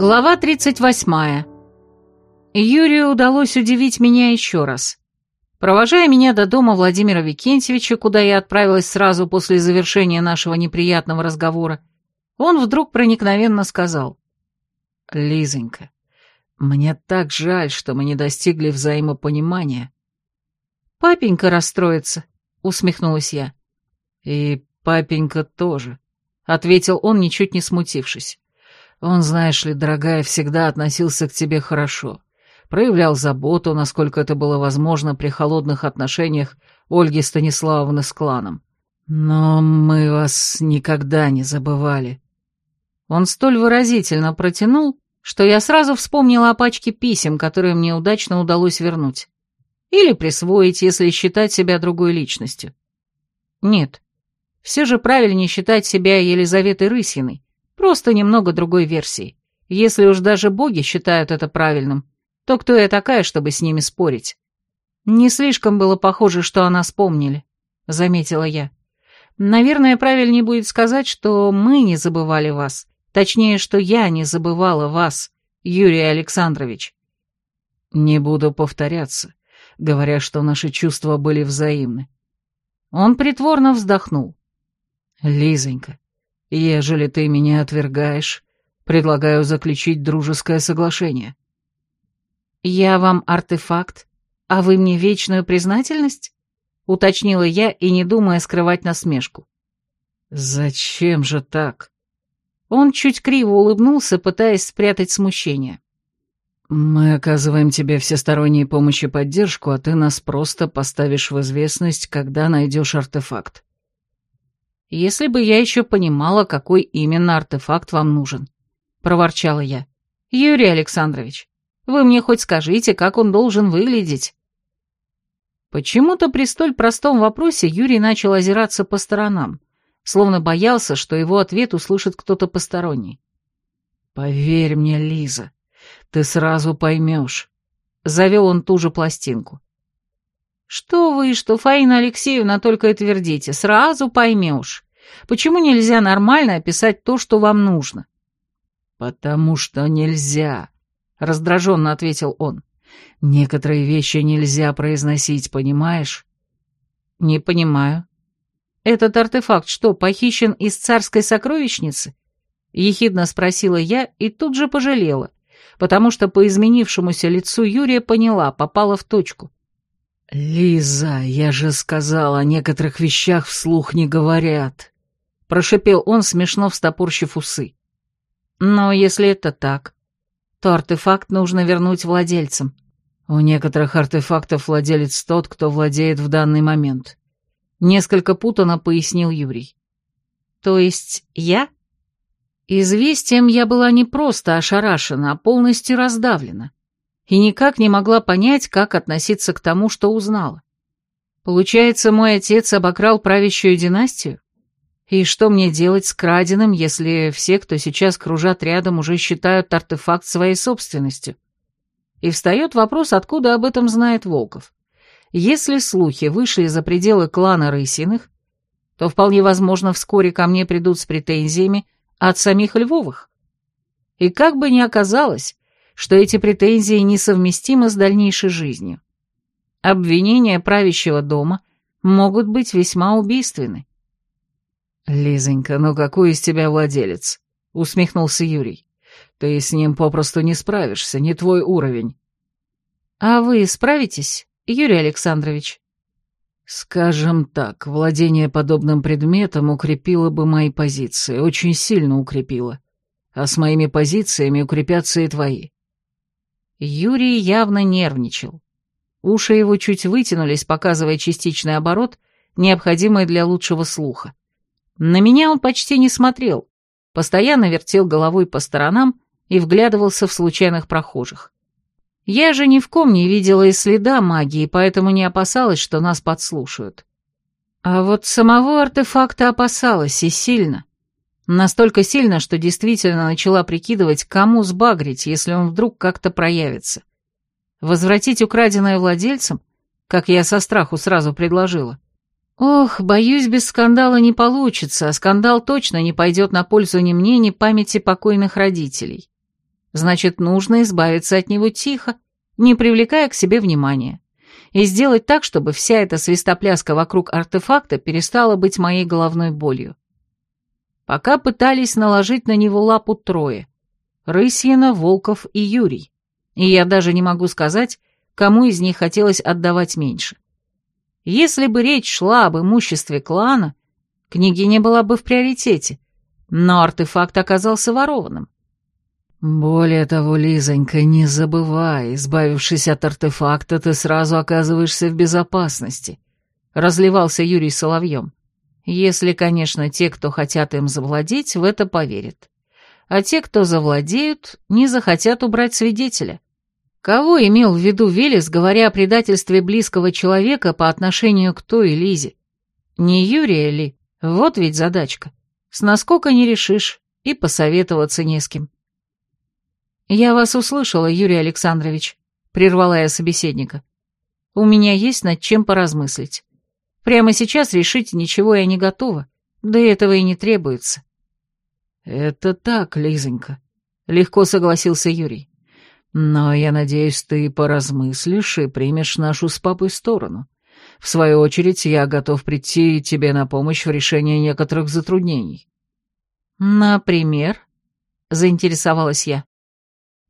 Глава 38. Юрию удалось удивить меня еще раз. Провожая меня до дома Владимира Викентьевича, куда я отправилась сразу после завершения нашего неприятного разговора, он вдруг проникновенно сказал. «Лизонька, мне так жаль, что мы не достигли взаимопонимания». «Папенька расстроится», — усмехнулась я. «И папенька тоже», — ответил он, ничуть не смутившись. Он, знаешь ли, дорогая, всегда относился к тебе хорошо. Проявлял заботу, насколько это было возможно при холодных отношениях Ольги Станиславовны с кланом. Но мы вас никогда не забывали. Он столь выразительно протянул, что я сразу вспомнила о пачке писем, которые мне удачно удалось вернуть. Или присвоить, если считать себя другой личностью. Нет, все же правильнее считать себя Елизаветой Рысиной, Просто немного другой версии. Если уж даже боги считают это правильным, то кто я такая, чтобы с ними спорить? Не слишком было похоже, что она вспомнили, заметила я. Наверное, правильнее будет сказать, что мы не забывали вас. Точнее, что я не забывала вас, Юрий Александрович. Не буду повторяться, говоря, что наши чувства были взаимны. Он притворно вздохнул. Лизонька, Ежели ты меня отвергаешь, предлагаю заключить дружеское соглашение. Я вам артефакт, а вы мне вечную признательность? Уточнила я и не думая скрывать насмешку. Зачем же так? Он чуть криво улыбнулся, пытаясь спрятать смущение. «Мы оказываем тебе всестороннюю помощь и поддержку, а ты нас просто поставишь в известность, когда найдешь артефакт. «Если бы я еще понимала, какой именно артефакт вам нужен», — проворчала я. «Юрий Александрович, вы мне хоть скажите, как он должен выглядеть?» Почему-то при столь простом вопросе Юрий начал озираться по сторонам, словно боялся, что его ответ услышит кто-то посторонний. «Поверь мне, Лиза, ты сразу поймешь», — завел он ту же пластинку. «Что вы, что Фаина Алексеевна только и твердите, сразу поймешь. Почему нельзя нормально описать то, что вам нужно?» «Потому что нельзя», — раздраженно ответил он. «Некоторые вещи нельзя произносить, понимаешь?» «Не понимаю. Этот артефакт что, похищен из царской сокровищницы?» Ехидно спросила я и тут же пожалела, потому что по изменившемуся лицу Юрия поняла, попала в точку. «Лиза, я же сказал, о некоторых вещах вслух не говорят», — прошипел он, смешно встопорщив усы. «Но если это так, то артефакт нужно вернуть владельцам». «У некоторых артефактов владелец тот, кто владеет в данный момент», — несколько путано пояснил Юрий. «То есть я?» Известием я была не просто ошарашена, а полностью раздавлена и никак не могла понять, как относиться к тому, что узнала. Получается, мой отец обокрал правящую династию? И что мне делать с краденым, если все, кто сейчас кружат рядом, уже считают артефакт своей собственностью? И встает вопрос, откуда об этом знает Волков. Если слухи вышли за пределы клана Рысиных, то вполне возможно вскоре ко мне придут с претензиями от самих Львовых. И как бы ни оказалось, что эти претензии несовместимы с дальнейшей жизнью. Обвинения правящего дома могут быть весьма убийственны. «Лизонька, ну какой из тебя владелец?» — усмехнулся Юрий. «Ты с ним попросту не справишься, не твой уровень». «А вы справитесь, Юрий Александрович?» «Скажем так, владение подобным предметом укрепило бы мои позиции, очень сильно укрепило. А с моими позициями укрепятся и твои. Юрий явно нервничал. Уши его чуть вытянулись, показывая частичный оборот, необходимый для лучшего слуха. На меня он почти не смотрел, постоянно вертел головой по сторонам и вглядывался в случайных прохожих. Я же ни в ком не видела и следа магии, поэтому не опасалась, что нас подслушают. А вот самого артефакта опасалась и сильно. Настолько сильно, что действительно начала прикидывать, кому сбагрить, если он вдруг как-то проявится. Возвратить украденное владельцам, как я со страху сразу предложила. Ох, боюсь, без скандала не получится, а скандал точно не пойдет на пользу ни мне, ни памяти покойных родителей. Значит, нужно избавиться от него тихо, не привлекая к себе внимания, и сделать так, чтобы вся эта свистопляска вокруг артефакта перестала быть моей головной болью. Пока пытались наложить на него лапу трое — Рысьина, Волков и Юрий, и я даже не могу сказать, кому из них хотелось отдавать меньше. Если бы речь шла об имуществе клана, княгиня была бы в приоритете, но артефакт оказался ворованным. «Более того, Лизонька, не забывай, избавившись от артефакта, ты сразу оказываешься в безопасности», — разливался Юрий Соловьем. «Если, конечно, те, кто хотят им завладеть, в это поверят. А те, кто завладеют, не захотят убрать свидетеля. Кого имел в виду Велес, говоря о предательстве близкого человека по отношению к той Лизе? Не Юрия ли? Вот ведь задачка. С насколько не решишь, и посоветоваться не с кем». «Я вас услышала, Юрий Александрович», — прервала я собеседника. «У меня есть над чем поразмыслить. Прямо сейчас решить ничего я не готова, да этого и не требуется». «Это так, Лизонька», — легко согласился Юрий. «Но я надеюсь, ты поразмыслишь и примешь нашу с папой сторону. В свою очередь, я готов прийти тебе на помощь в решении некоторых затруднений». «Например?» — заинтересовалась я.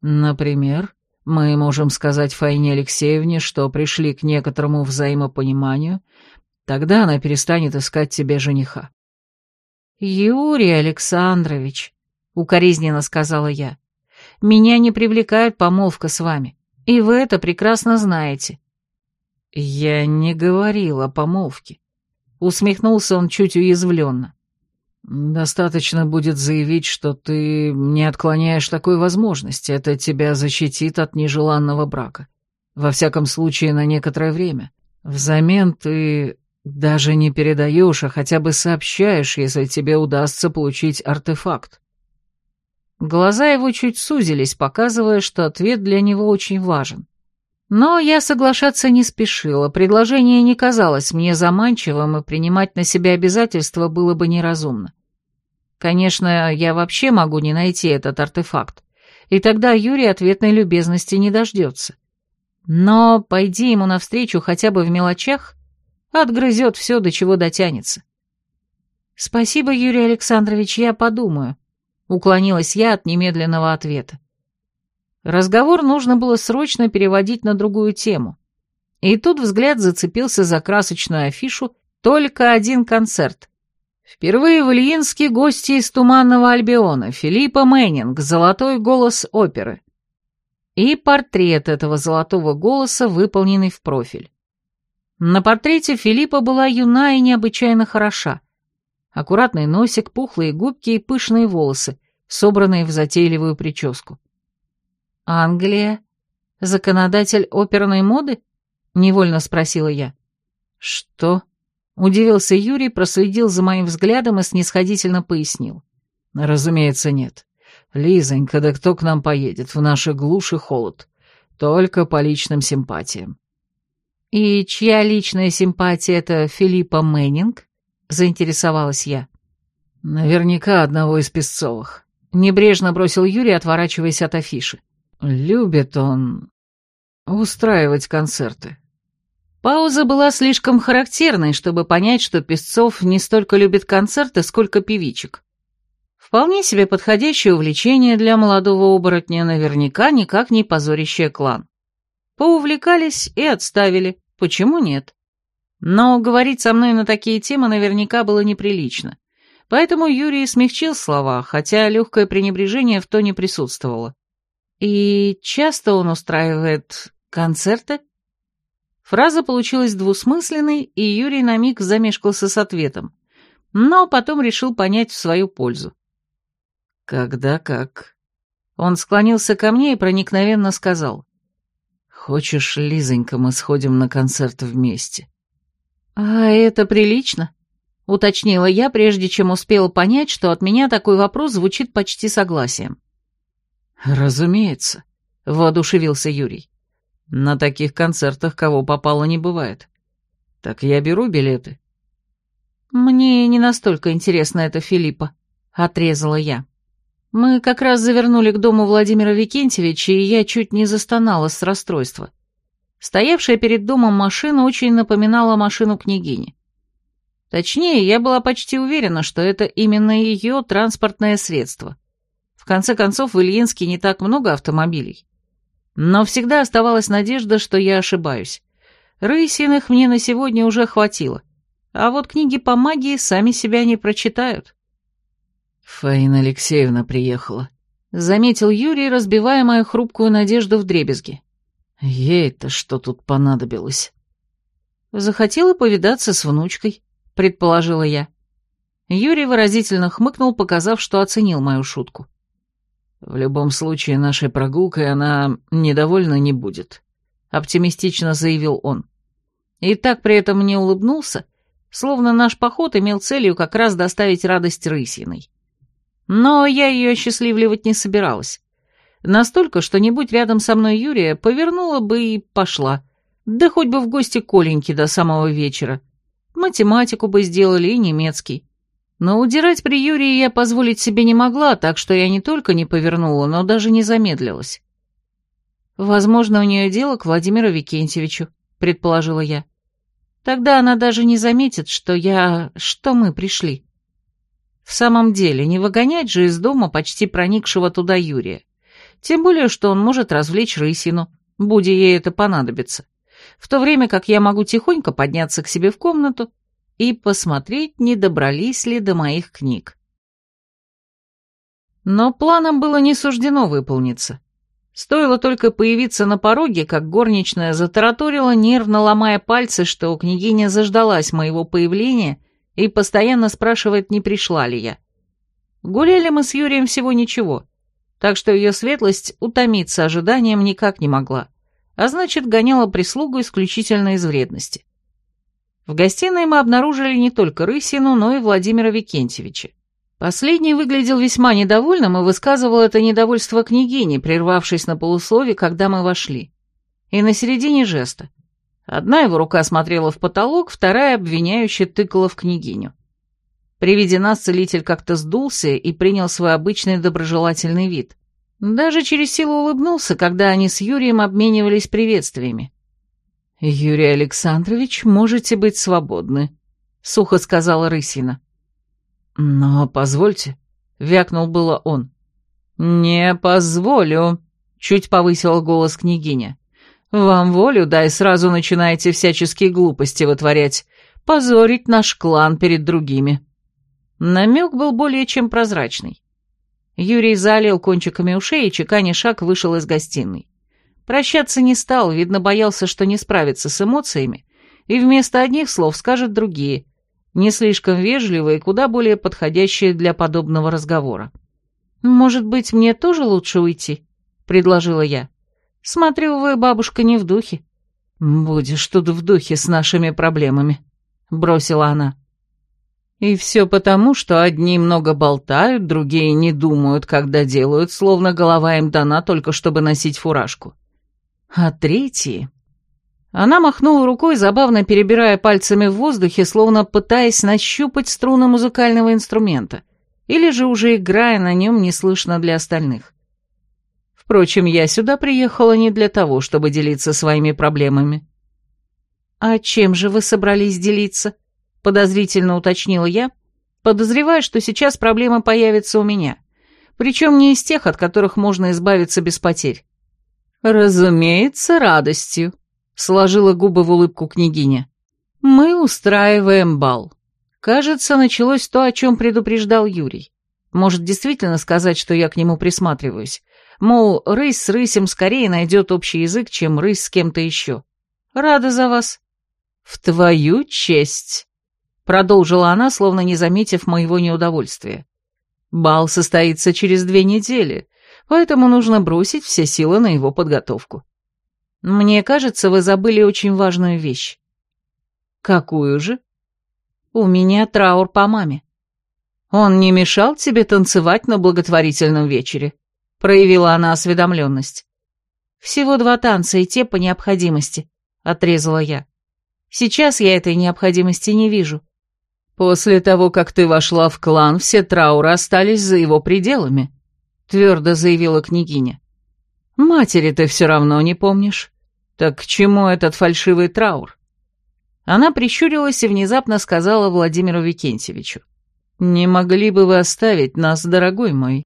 Например, мы можем сказать Фаине Алексеевне, что пришли к некоторому взаимопониманию, тогда она перестанет искать тебе жениха. «Юрий Александрович», — укоризненно сказала я, — «меня не привлекает помолвка с вами, и вы это прекрасно знаете». «Я не говорил о помолвке», — усмехнулся он чуть уязвленно. «Достаточно будет заявить, что ты не отклоняешь такой возможности. Это тебя защитит от нежеланного брака. Во всяком случае, на некоторое время. Взамен ты даже не передаешь, а хотя бы сообщаешь, если тебе удастся получить артефакт». Глаза его чуть сузились, показывая, что ответ для него очень важен. Но я соглашаться не спешила, предложение не казалось мне заманчивым, и принимать на себя обязательства было бы неразумно. Конечно, я вообще могу не найти этот артефакт, и тогда Юрий ответной любезности не дождется. Но пойди ему навстречу хотя бы в мелочах, отгрызет все, до чего дотянется. «Спасибо, Юрий Александрович, я подумаю», — уклонилась я от немедленного ответа. Разговор нужно было срочно переводить на другую тему. И тут взгляд зацепился за красочную афишу «Только один концерт», Впервые в Ильинске гости из Туманного Альбиона, Филиппа Мэннинг, «Золотой голос оперы». И портрет этого золотого голоса, выполненный в профиль. На портрете Филиппа была юна и необычайно хороша. Аккуратный носик, пухлые губки и пышные волосы, собранные в затейливую прическу. «Англия? Законодатель оперной моды?» — невольно спросила я. «Что?» Удивился Юрий, проследил за моим взглядом и снисходительно пояснил. «Разумеется, нет. Лизонька, да кто к нам поедет в наши глуши холод? Только по личным симпатиям». «И чья личная симпатия это Филиппа Мэннинг?» — заинтересовалась я. «Наверняка одного из Песцовых», — небрежно бросил Юрий, отворачиваясь от афиши. «Любит он устраивать концерты. Пауза была слишком характерной, чтобы понять, что Песцов не столько любит концерты, сколько певичек. Вполне себе подходящее увлечение для молодого оборотня, наверняка никак не позорящее клан. Поувлекались и отставили, почему нет? Но говорить со мной на такие темы наверняка было неприлично. Поэтому Юрий смягчил слова, хотя легкое пренебрежение в тоне присутствовало. И часто он устраивает концерты? Фраза получилась двусмысленной, и Юрий на миг замешкался с ответом, но потом решил понять в свою пользу. «Когда как?» Он склонился ко мне и проникновенно сказал. «Хочешь, Лизонька, мы сходим на концерт вместе?» «А это прилично?» — уточнила я, прежде чем успела понять, что от меня такой вопрос звучит почти согласием. «Разумеется», — воодушевился Юрий. На таких концертах кого попало не бывает. Так я беру билеты. Мне не настолько интересно это, Филиппа, отрезала я. Мы как раз завернули к дому Владимира Викентьевича, и я чуть не застонала с расстройства. Стоявшая перед домом машина очень напоминала машину княгини. Точнее, я была почти уверена, что это именно ее транспортное средство. В конце концов, в Ильинске не так много автомобилей. Но всегда оставалась надежда, что я ошибаюсь. Рысиных мне на сегодня уже хватило. А вот книги по магии сами себя не прочитают. Фаина Алексеевна приехала. Заметил Юрий, разбивая мою хрупкую надежду в дребезги. Ей-то что тут понадобилось? Захотела повидаться с внучкой, предположила я. Юрий выразительно хмыкнул, показав, что оценил мою шутку. В любом случае, нашей прогулкой она недовольна не будет, оптимистично заявил он. И так при этом мне улыбнулся, словно наш поход имел целью как раз доставить радость Рысиной. Но я ее осчастливливать не собиралась. Настолько, что не будь рядом со мной Юрия, повернула бы и пошла. Да хоть бы в гости Коленьки до самого вечера. Математику бы сделали и немецкий. Но удирать при Юрии я позволить себе не могла, так что я не только не повернула, но даже не замедлилась. «Возможно, у нее дело к Владимиру Викентьевичу», — предположила я. «Тогда она даже не заметит, что я... что мы пришли». В самом деле, не выгонять же из дома почти проникшего туда Юрия. Тем более, что он может развлечь рысину, будь ей это понадобится. В то время как я могу тихонько подняться к себе в комнату и посмотреть, не добрались ли до моих книг. Но планом было не суждено выполниться. Стоило только появиться на пороге, как горничная затараторила, нервно ломая пальцы, что княгиня заждалась моего появления и постоянно спрашивает, не пришла ли я. Гуляли мы с Юрием всего ничего, так что ее светлость утомиться ожиданием никак не могла, а значит, гоняла прислугу исключительно из вредности. В гостиной мы обнаружили не только Рысину, но и Владимира Викентьевича. Последний выглядел весьма недовольным и высказывал это недовольство княгине, прервавшись на полуслове, когда мы вошли. И на середине жеста. Одна его рука смотрела в потолок, вторая обвиняюще тыкала в княгиню. При виде нас целитель как-то сдулся и принял свой обычный доброжелательный вид. Даже через силу улыбнулся, когда они с Юрием обменивались приветствиями. «Юрий Александрович, можете быть свободны», — сухо сказала Рысина. «Но позвольте», — вякнул было он. «Не позволю», — чуть повысил голос княгиня. Вам волю дай, сразу начинаете всяческие глупости вытворять, позорить наш клан перед другими». Намек был более чем прозрачный. Юрий залил кончиками ушей и, чеканя шаг, вышел из гостиной. Прощаться не стал, видно, боялся, что не справится с эмоциями, и вместо одних слов скажет другие, не слишком вежливые куда более подходящие для подобного разговора. «Может быть, мне тоже лучше уйти?» — предложила я. Смотрю, вы, бабушка, не в духе. Будешь тут в духе с нашими проблемами, бросила она. И все потому, что одни много болтают, другие не думают, когда делают, словно голова им дана только чтобы носить фуражку. А третьи... Она махнула рукой, забавно перебирая пальцами в воздухе, словно пытаясь нащупать струны музыкального инструмента, или же уже играя на нем неслышно для остальных. Впрочем, я сюда приехала не для того, чтобы делиться своими проблемами». «А чем же вы собрались делиться?» — подозрительно уточнила я, подозревая, что сейчас проблема появится у меня, причем не из тех, от которых можно избавиться без потерь. «Разумеется, радостью», — сложила губы в улыбку княгиня. «Мы устраиваем бал. Кажется, началось то, о чем предупреждал Юрий. Может, действительно сказать, что я к нему присматриваюсь, Мол, рысь с рысем скорее найдет общий язык, чем рысь с кем-то еще. Рада за вас. В твою честь, продолжила она, словно не заметив моего неудовольствия. Бал состоится через две недели, поэтому нужно бросить все силы на его подготовку. Мне кажется, вы забыли очень важную вещь. Какую же? У меня траур по маме. Он не мешал тебе танцевать на благотворительном вечере? Проявила она осведомленность. «Всего два танца, и те по необходимости», — отрезала я. «Сейчас я этой необходимости не вижу». «После того, как ты вошла в клан, все трауры остались за его пределами», твердо заявила княгиня. Матери ты все равно не помнишь. Так к чему этот фальшивый траур? Она прищурилась и внезапно сказала Владимиру Викентьевичу. «Не могли бы вы оставить нас, дорогой мой?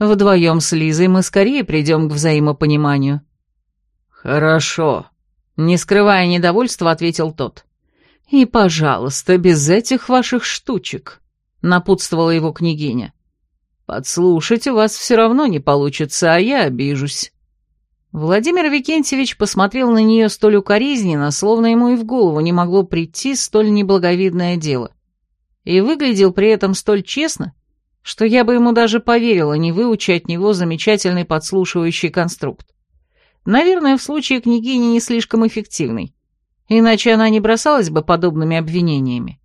Вдвоем с Лизой мы скорее придем к взаимопониманию». «Хорошо», — не скрывая недовольства, ответил тот. «И, пожалуйста, без этих ваших штучек», — напутствовала его княгиня. «Подслушать у вас все равно не получится, а я обижусь». Владимир Викентьевич посмотрел на нее столь укоризненно, словно ему и в голову не могло прийти столь неблаговидное дело. И выглядел при этом столь честно, что я бы ему даже поверила, не выучи от него замечательный подслушивающий конструкт. Наверное, в случае княгини не слишком эффективный, иначе она не бросалась бы подобными обвинениями.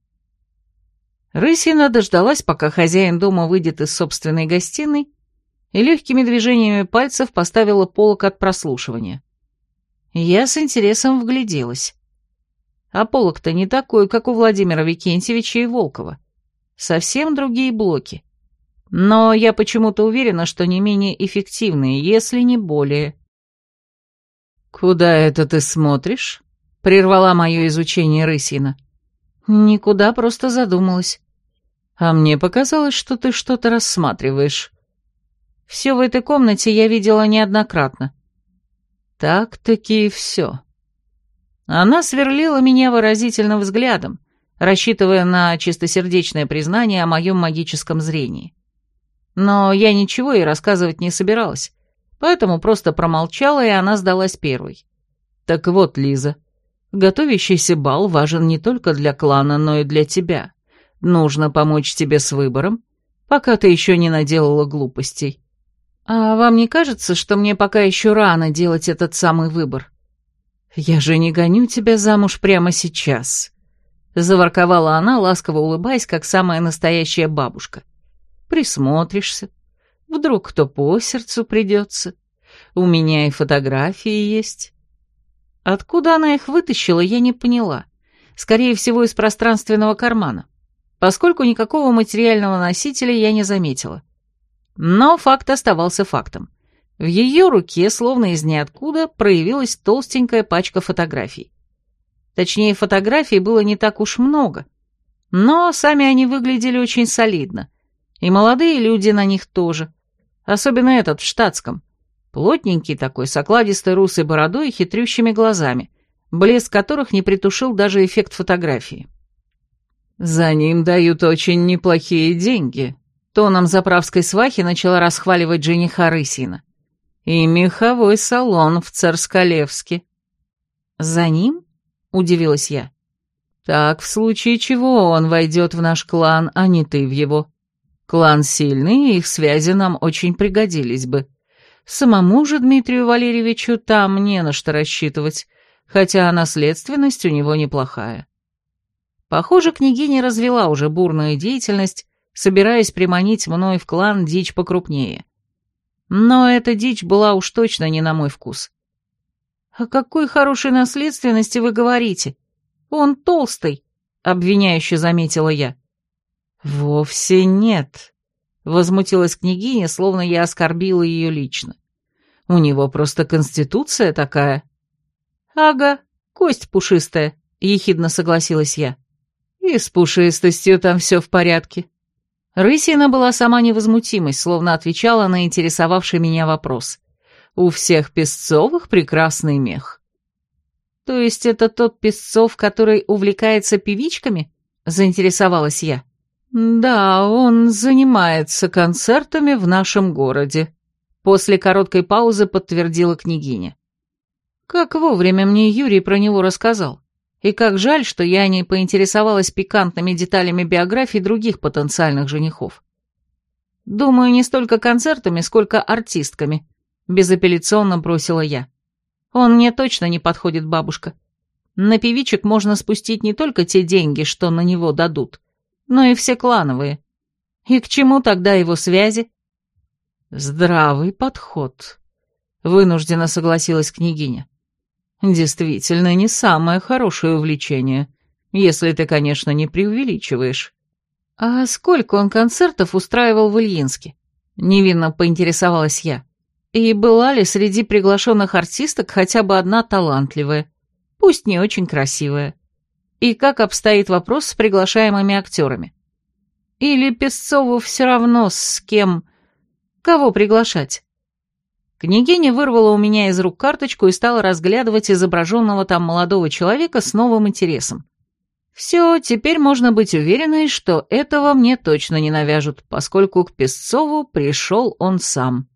Рысина дождалась, пока хозяин дома выйдет из собственной гостиной, и легкими движениями пальцев поставила полок от прослушивания. Я с интересом вгляделась. А полок-то не такой, как у Владимира Викентьевича и Волкова. Совсем другие блоки. Но я почему-то уверена, что не менее эффективные, если не более. «Куда это ты смотришь?» — прервала мое изучение Рысина. «Никуда, просто задумалась. А мне показалось, что ты что-то рассматриваешь». Все в этой комнате я видела неоднократно. Так-таки все. Она сверлила меня выразительным взглядом, рассчитывая на чистосердечное признание о моем магическом зрении. Но я ничего ей рассказывать не собиралась, поэтому просто промолчала, и она сдалась первой. Так вот, Лиза, готовящийся бал важен не только для клана, но и для тебя. Нужно помочь тебе с выбором, пока ты еще не наделала глупостей. «А вам не кажется, что мне пока еще рано делать этот самый выбор?» «Я же не гоню тебя замуж прямо сейчас», — заворковала она, ласково улыбаясь, как самая настоящая бабушка. «Присмотришься. Вдруг кто по сердцу придется. У меня и фотографии есть». Откуда она их вытащила, я не поняла. Скорее всего, из пространственного кармана, поскольку никакого материального носителя я не заметила. Но факт оставался фактом. В ее руке, словно из ниоткуда, проявилась толстенькая пачка фотографий. Точнее, фотографий было не так уж много, но сами они выглядели очень солидно. И молодые люди на них тоже. Особенно этот в штатском. Плотненький такой, с окладистой русой бородой и хитрющими глазами, блеск которых не притушил даже эффект фотографии. «За ним дают очень неплохие деньги», Тоном заправской свахи начала расхваливать жениха Рысина. «И меховой салон в Царскалевске». «За ним?» — удивилась я. «Так, в случае чего он войдет в наш клан, а не ты в его. Клан сильный, и их связи нам очень пригодились бы. Самому же Дмитрию Валерьевичу там не на что рассчитывать, хотя наследственность у него неплохая». Похоже, княгиня развела уже бурную деятельность, собираясь приманить мной в клан дичь покрупнее. Но эта дичь была уж точно не на мой вкус. «О какой хорошей наследственности вы говорите? Он толстый», — обвиняюще заметила я. «Вовсе нет», — возмутилась княгиня, словно я оскорбила ее лично. «У него просто конституция такая». «Ага, кость пушистая», — ехидно согласилась я. «И с пушистостью там все в порядке», Рысина была сама невозмутимость, словно отвечала на интересовавший меня вопрос. «У всех Песцовых прекрасный мех». «То есть это тот Песцов, который увлекается певичками?» — заинтересовалась я. «Да, он занимается концертами в нашем городе», — после короткой паузы подтвердила княгиня. «Как вовремя мне Юрий про него рассказал. И как жаль, что я не поинтересовалась пикантными деталями биографий других потенциальных женихов. Думаю, не столько концертами, сколько артистками, безапелляционно бросила я. Он мне точно не подходит, бабушка. На певичек можно спустить не только те деньги, что на него дадут, но и все клановые. И к чему тогда его связи? Здравый подход, вынужденно согласилась княгиня. Действительно, не самое хорошее увлечение, если ты, конечно, не преувеличиваешь. А сколько он концертов устраивал в Ильинске? Невинно поинтересовалась я. И была ли среди приглашенных артисток хотя бы одна талантливая, пусть не очень красивая? И как обстоит вопрос с приглашаемыми актерами? Или Песцову все равно с кем... Кого приглашать? Княгиня вырвала у меня из рук карточку и стала разглядывать изображенного там молодого человека с новым интересом. Все, теперь можно быть уверенной, что этого мне точно не навяжут, поскольку к Песцову пришел он сам.